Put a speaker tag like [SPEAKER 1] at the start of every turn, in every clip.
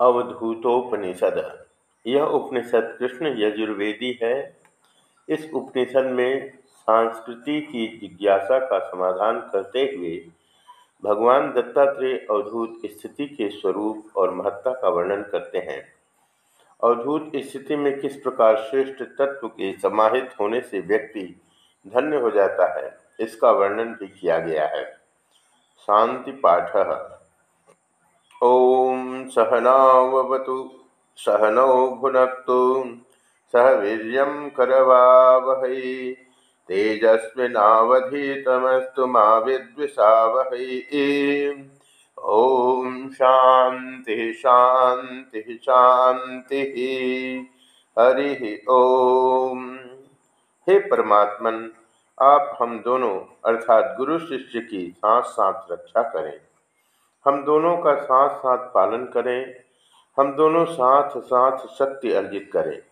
[SPEAKER 1] अवधूतोपनिषद। यह उपनिषद कृष्ण यजुर्वेदी है। इस उपनिषद में संस्कृति की जिज्ञासा का समाधान करते हुए भगवान दत्तात्रेय अवधूत स्थिति के स्वरूप और महत्ता का वर्णन करते हैं। अवधूत स्थिति में किस प्रकार श्रेष्ठ तत्व के समाहित होने से व्यक्ति धन्य हो जाता है, इसका वर्णन भी किया गया है। शांति पाठ ॐ सहनावतु, सहनौ भुनक्तु, सह वीर्यं करवावहै, तेजस्विनावधीतमस्तु मा विद्विषावहै। ॐ शांति शांति शांति हरि ओम हे परमात्मन, आप हम दोनों, अर्थात गुरु शिष्य की साथ साथ रक्षा करें। हम दोनों का साथ साथ पालन करें, हम दोनों साथ साथ शक्ति अर्जित करें।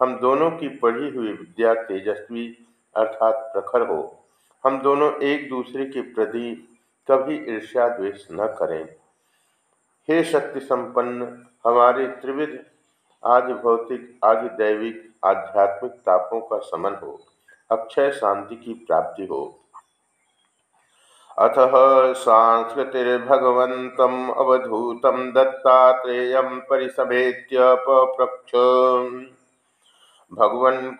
[SPEAKER 1] हम दोनों की पढ़ी हुई विद्या तेजस्वी अर्थात प्रखर हो। हम दोनों एक दूसरे के प्रति कभी ईर्ष्या द्वेष न करें। हे शक्ति संपन्न, हमारे त्रिविध आदि भौतिक आदि दैविक, आध्यात्मिक तापों का समन हो। अक्षय शांति की प्राप्ति हो। अथ सांस्कृतिर्भगवन्तम् अवधूतं दत्तात्रेयं परिसमेत्य पप्रक्ष भगवन्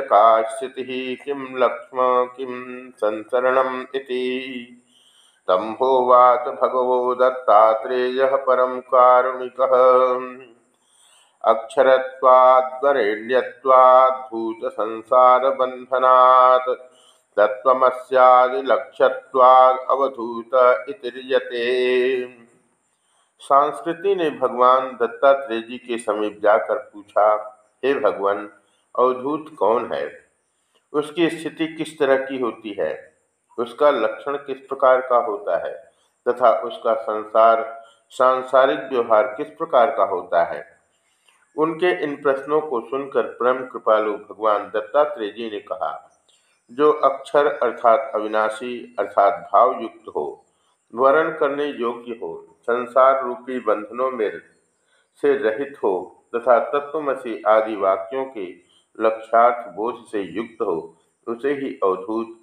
[SPEAKER 1] का स्थितिः किं लक्ष्म किं संसरणम् इति। तं होवाच भगवो दत्तात्रेयः परं कारुणिकः। अक्षरत्वाद्वरेण्यत्वाद्भूतसंसारबन्धनात्। तत्वमस्यादिलक्ष्यवाद अवधूत इतिरियते संस्कृति ने भगवान दत्तात्रेय जी के समीप जाकर पूछा, हे भगवान, अवधूत कौन है? उसकी स्थिति किस तरह की होती है? उसका लक्षण किस प्रकार का होता है? तथा उसका संसार, सांसारिक व्यवहार किस प्रकार का होता है? उनके इन प्रश्नों को सुनकर परम कृपालु भगवान दत्तात्रेय जी ने कहा जो अक्षर अर्थात अविनाशी अर्थात भाव युक्त हो, वर्ण करने योग्य हो, संसार रूपी बंधनों में से रहित हो, तथा तत्वमसी आदि वाक्यों के लक्ष्यार्थ बोध से युक्त हो, उसे ही अवधूत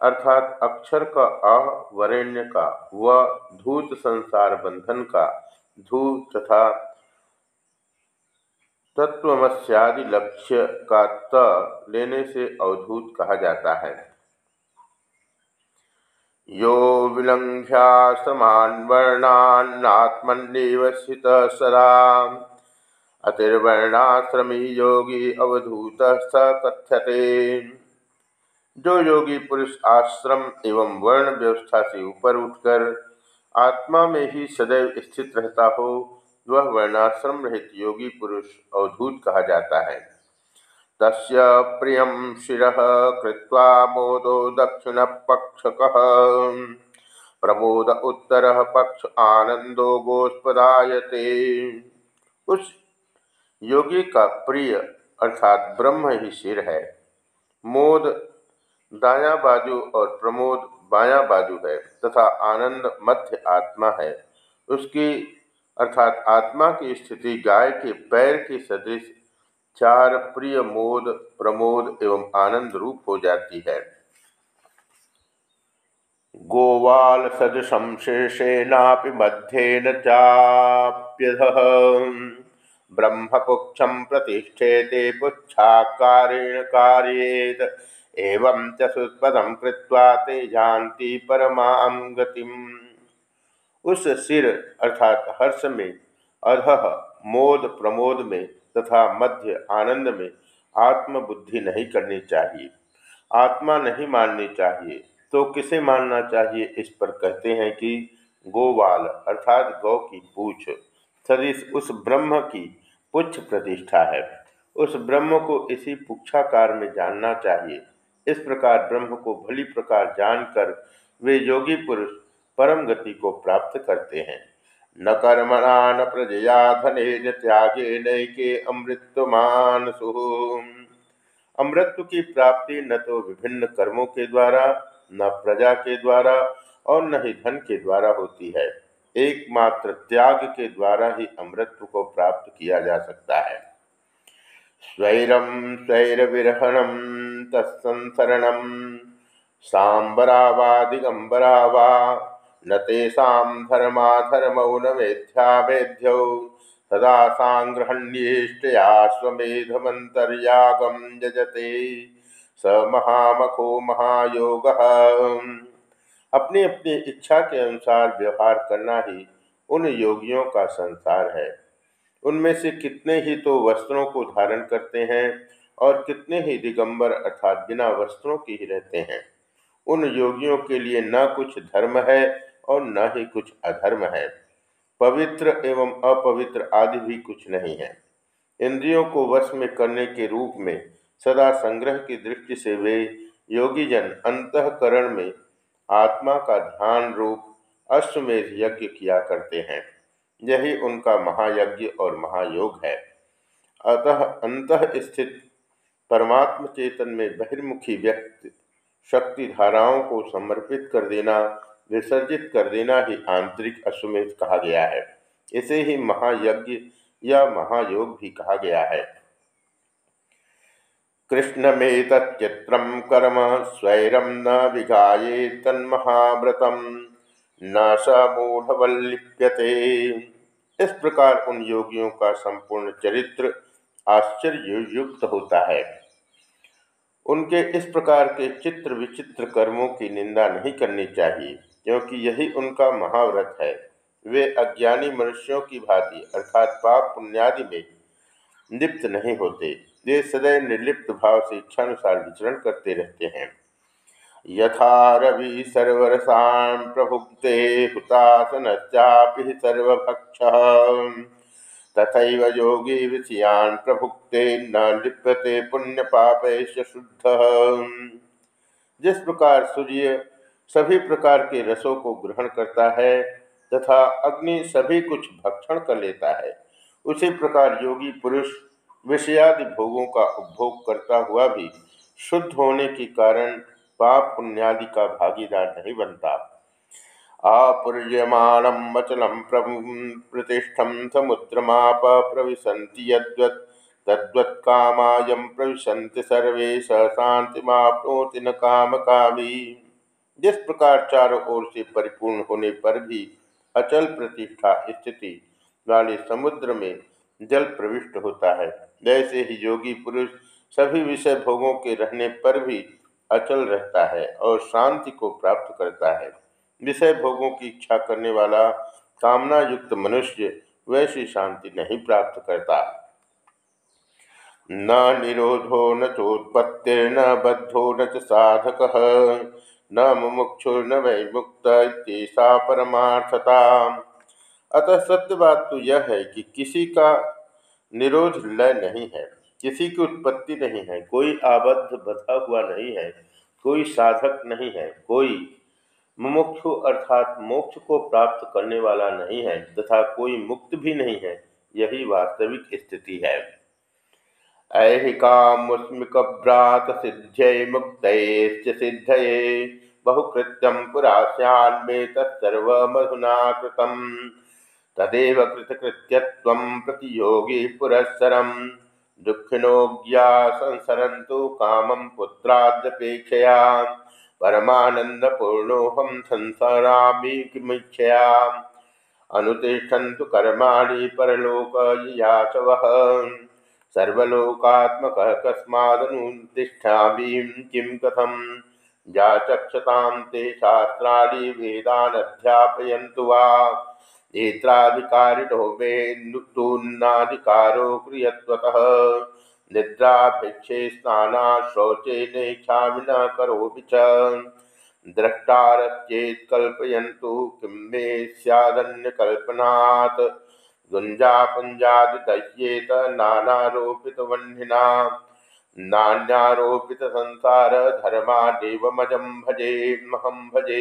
[SPEAKER 1] अर्थात अक्षर का अवरेण्य का व धूत संसार बंधन का, धू तथा तत्वमस्यादि लक्ष्य का त लेने से अवधूत कहा जाता है। यो विलंघ्या समान सदा अतिर्वर्णाश्रमी योगी अवधूत स कथ्यते। जो योगी पुरुष आश्रम एवं वर्ण व्यवस्था से ऊपर उठकर आत्मा में ही सदैव स्थित रहता हो वह वर्णाश्रम रहित योगी पुरुष अवधूत कहा जाता है। तस्य प्रियम शिर कृत्वा मोदो दक्षिण पक्षक। प्रमोद उत्तर पक्ष आनंदो गोस्पदायते। उस योगी का प्रिय अर्थात ब्रह्म ही सिर है। मोद दाया बाजू और प्रमोद बाया बाजू है तथा आनंद मध्य आत्मा है। उसकी अर्थात आत्मा की स्थिति, गाय के पैर के सदृश चार प्रिय मोद, प्रमोद एवं आनंद रूप हो जाती है। गोवाल सदृशम शेषेनापि मध्येन चाप्यध। ब्रह्मपुक्षम प्रतिष्ठेते पुच्छाकारेण कार्येत। एवं च सुपदम कृत्वा ते जानती परमां गतिम। उस सिर अर्थात हर्ष में, अध मोद प्रमोद में तथा मध्य आनंद में आत्मबुद्धि नहीं करनी चाहिए। आत्मा नहीं माननी चाहिए। तो किसे मानना चाहिए? इस पर कहते हैं कि गोवाल अर्थात गौ की पूछ, सदिश उस ब्रह्म की पुच्छ प्रतिष्ठा है। उस ब्रह्म को इसी पुक्षाकार में जानना चाहिए। इस प्रकार ब्रह्म को भली प्रकार जानकर वे योगी पुरुष परम गति को प्राप्त करते हैं। न कर्मणा न प्रजया धने न त्यागे नैके अमृतमान अमृत की प्राप्ति न तो विभिन्न कर्मों के द्वारा, न प्रजा के द्वारा और न ही धन के द्वारा होती है। एकमात्र त्याग के द्वारा ही अमृत को प्राप्त किया जा सकता है। स्वैरम स्वैरविरहणम तत्संसरणम सांबरा वा न तेषा धर्माधर्मौ न वेद्या वेद्यौ सदा सांग्रहण्येष्टया स्वमेधमंतर्यागम यजते। स महामखो महायोग। अपनी अपनी इच्छा के अनुसार व्यवहार करना ही उन योगियों का संसार है। उनमें से कितने ही तो वस्त्रों को धारण करते हैं और कितने ही दिगंबर अर्थात बिना वस्त्रों के ही रहते हैं। उन योगियों के लिए न कुछ धर्म है और न ही कुछ अधर्म है। पवित्र एवं अपवित्र आदि भी कुछ नहीं है। इंद्रियों को वश में करने के रूप में सदा संग्रह की दृष्टि से वे योगीजन अंतकरण में आत्मा का ध्यान रूप अश्वमेध यज्ञ किया करते हैं। यही उनका महायज्ञ और महायोग है। अतः अंत स्थित परमात्म चेतन में बहिर्मुखी व्यक्ति शक्ति धाराओं को समर्पित कर देना विसर्जित कर देना ही आंतरिक अश्वमेध कहा गया है। इसे ही महायज्ञ या महायोग भी कहा गया है। कृष्ण में तच्चित्रम कर्म स्वैरम न विघाये तन्महाव्रतम न स इस प्रकार उन योगियों का संपूर्ण चरित्र आश्चर्ययुक्त होता है। उनके इस प्रकार के चित्र विचित्र कर्मों की निंदा नहीं करनी चाहिए। क्योंकि यही उनका महाव्रत है। वे अज्ञानी मनुष्यों की भांति, अर्थात पाप पुण्यादि में लिप्त नहीं होते। वे सदैव निर्लिप्त भाव से इच्छानुसार विचरण करते रहते हैं। यथा रवि सर्वरसान प्रभुक्ते हुतासन सर्वभक्ष। तथा योगी विषयान प्रभुक्ते न लिप्यते पुण्य पाप शुद्ध। जिस प्रकार सूर्य सभी प्रकार के रसों को ग्रहण करता है तथा अग्नि सभी कुछ भक्षण कर लेता है। उसी प्रकार योगी पुरुष विषयादि भोगों का उपभोग करता हुआ भी शुद्ध होने के कारण पाप पुण्यादि का भागीदार नहीं बनता। आपूर्यमाणम अचलम प्रतिष्ठम समुद्रमाप प्रविशन्ति यद्वत् तद्वत्कामायम प्रविशन्ति सर्वे, स शांतिमाप्नोति न काम कामी जिस प्रकार चारों ओर से परिपूर्ण होने पर भी अचल प्रतिष्ठा स्थिति वाले समुद्र में जल प्रविष्ट होता है। वैसे ही योगी पुरुष सभी विषय भोगों के रहने पर भी अचल रहता है और शांति को प्राप्त करता है। विषय भोगों की इच्छा करने वाला कामना युक्त मनुष्य वैसी शांति नहीं प्राप्त करता। न निरोधो न चोत्पत्तिर्न बद्धो न साधक। न मुमुक्षुर्न वै मुक्त सा परमार्थता अतः सत्य बात तो यह है कि किसी का निरोध लय नहीं है, किसी की उत्पत्ति नहीं है, कोई आबद्ध बधा हुआ नहीं है, कोई साधक नहीं है, कोई मुमुक्षु अर्थात मोक्ष को प्राप्त करने वाला नहीं है, तथा कोई मुक्त भी नहीं है, यही वास्तविक स्थिति है। ऐहिका मुस्मिकभ्रात सिद्ध्यै। मुक्तैश्च सिद्धये बहुकृत्यं पुरा स्यान्मे तत्सर्वमधुना कृतं तदेव कृतकृत्यत्वं प्रतियोगी पुरःसरं दुःखिनोज्ञा संसरन्तु कामं पुत्राद्यपेक्षया। परमानन्दपूर्णोऽहं संसरामि किमिच्छया। अनुतिष्ठन्तु कर्माणि परलोकयाचवः सर्वलोकात्मक कस्मादनुतिष्ठामि किं कथम? याचक्षतां ते शास्त्राणि वेदानध्यापयन्तु वा? नेत्राधिकारिणो मे नुत्तून्नाधिकारो क्रियत्वतः। निद्राभिक्षे स्नाना शौचे नेच्छामि न करोमि च। द्रष्टारश्चेत् कल्पयन्तु किं मे स्यादन्यकल्पनात्। गुंजापुंजादिदह्येत नानारोपितवह्निना। नान्यारोपित संसार धर्मादेवमजम भजे महम भजे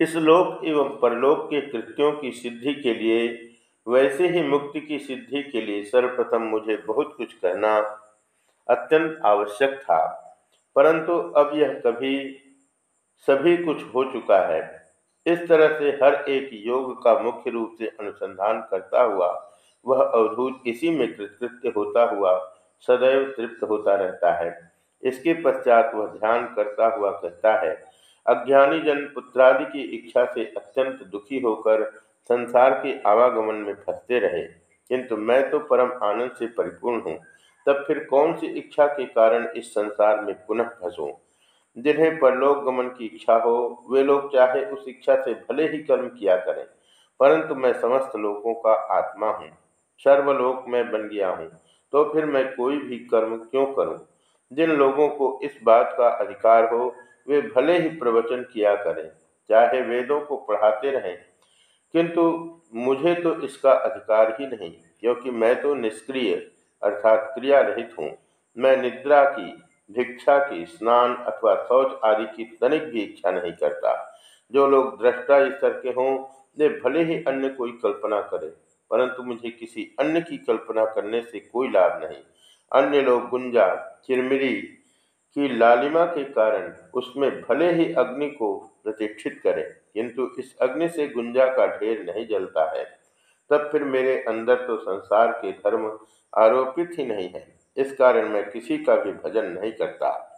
[SPEAKER 1] इस लोक एवं परलोक के कृत्यों की सिद्धि के लिए, वैसे ही मुक्ति की सिद्धि के लिए सर्वप्रथम मुझे बहुत कुछ कहना अत्यंत आवश्यक था, परंतु अब यह कभी, सभी कुछ हो चुका है। इस तरह से हर एक योग का मुख्य रूप से अनुसंधान करता हुआ, वह अवधूत इसी में कृतकृत्य होता हुआ, सदैव तृप्त होता रहता है। इसके पश्चात वह ध्यान करता हुआ कहता है, अज्ञानी जन पुत्रादि की इच्छा से अत्यंत दुखी होकर संसार के आवागमन में फंसते रहे। किंतु मैं तो परम आनंद से परिपूर्ण हूँ। तब फिर कौन सी इच्छा के कारण इस संसार में पुनः फंसूं? जिन्हें परलोक गमन की इच्छा हो, वे लोग चाहे उस इच्छा से भले ही कर्म किया करें, परंतु मैं समस्त लोगों का आत्मा हूँ, सर्वलोक में बन गया हूँ तो फिर मैं कोई भी कर्म क्यों करूँ? जिन लोगों को इस बात का अधिकार हो, वे भले ही प्रवचन किया करें, चाहे वेदों को पढ़ाते रहें, किंतु मुझे तो इसका अधिकार ही नहीं, क्योंकि मैं तो निष्क्रिय, अर्थात क्रिया रहित हूँ, मैं निद्रा की भिक्षा की, स्नान अथवा शौच आदि की तनिक भी इच्छा नहीं करता। जो लोग दृष्टा स्तर के हों, वे भले ही अन्य कोई कल्पना करें, परंतु मुझे किसी अन्य की कल्पना करने से कोई लाभ नहीं। अन्य लोग गुंजा, चिरमिरी की लालिमा के कारण उसमें भले ही अग्नि को प्रतिष्ठित करें, किंतु इस अग्नि से गुंजा का ढेर नहीं जलता है। तब फिर मेरे अंदर तो संसार के धर्म आरोपित ही नहीं है। इस कारण मैं किसी का भी भजन नहीं करता।